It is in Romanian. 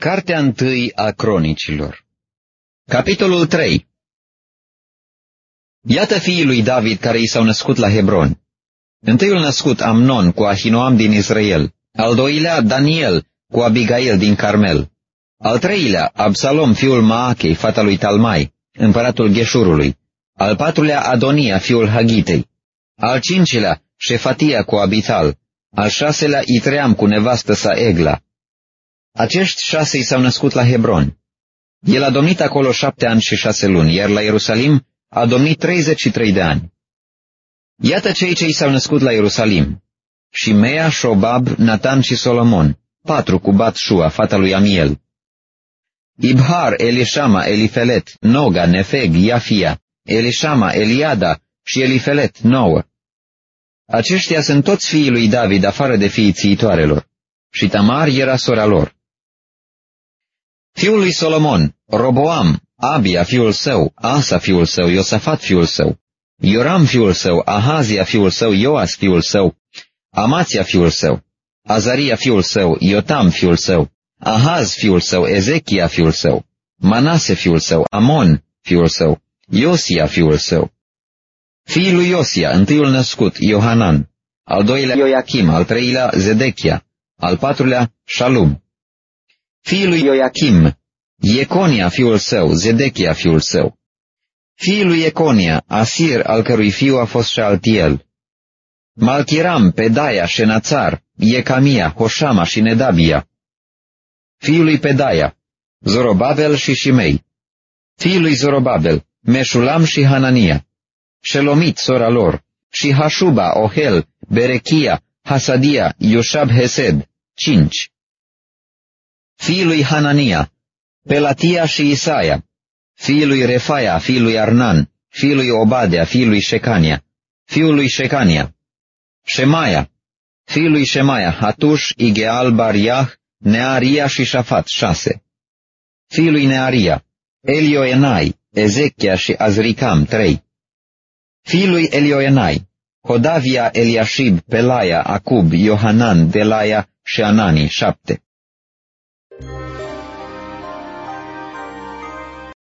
Cartea întâi a cronicilor. Capitolul 3 Iată fiii lui David care i s-au născut la Hebron. Întâiul născut Amnon cu Ahinoam din Israel, al doilea Daniel cu Abigail din Carmel, al treilea Absalom fiul Maachei, fata lui Talmai, împăratul Gheșurului, al patrulea Adonia fiul Hagitei, al cincilea Șefatia cu Abital, al șaselea Itream cu nevastă sa Egla, acești șase i s-au născut la Hebron. El a domnit acolo șapte ani și șase luni, iar la Ierusalim a domnit 33 de ani. Iată cei ce i s-au născut la Ierusalim. Shimea, Shobab, Natan și Solomon, patru cu Bat Shua, fata lui Amiel. Ibhar, Elishama, Elifelet, Noga, Nefeg, Iafia, Elishama, Eliada și Elifelet, nouă. Aceștia sunt toți fiii lui David, afară de fiii țiitoarelor. Și Tamar era sora lor. Fiul lui Solomon, Roboam, Abia fiul său, Asa fiul său, Iosafat fiul său, Ioram fiul său, Ahazia fiul său, Ioas fiul său, Amația fiul său, Azaria fiul său, Iotam fiul său, Ahaz fiul său, Ezechia fiul său, Manase fiul său, Amon fiul său, Iosia fiul său. Fiul lui Iosia, întâiul născut, Iohanan, al doilea Ioachim, al treilea Zedechia, al patrulea Shalum fiul lui Ioachim, Ieconia fiul său, Zedechia fiul său. Fiul lui Ieconia, Asir, al cărui fiu a fost Shaltiel. Malchiram, Pedaia, Shenațar, Iecamia, Hoshama și Nedabia. Fiul lui Pedaia, Zorobabel și Shimei. Fiul lui Zorobabel, Meșulam și Hanania. Shelomit, sora lor, și Hashuba, Ohel, Berechia, Hasadia, Iushab Hesed, cinci fiul lui Hanania, Pelatia și Isaia, fiul lui Refaia, fiul lui Arnan, fiul lui Obadea, fiul lui Shecania, fiul lui Shecania, Shemaia, fiul lui Shemaia, Hatush, Igeal, Bariah, Nearia și Shafat, șase. Fiul lui Nearia, Elioenai, Ezechia și Azricam, trei. Fiul lui Elioenai, Hodavia, Eliashib, Pelaia, Acub, Iohanan, Delaia și Anani, șapte